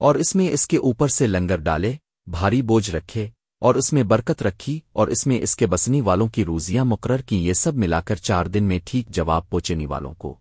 اور اس میں اس کے اوپر سے لنگر ڈالے، بھاری بوجھ رکھے، اور اس میں برکت رکھی، اور اس میں اس کے بسنی والوں کی روزیاں مقرر کی یہ سب ملا کر چار دن میں ٹھیک جواب پہنچنے والوں کو۔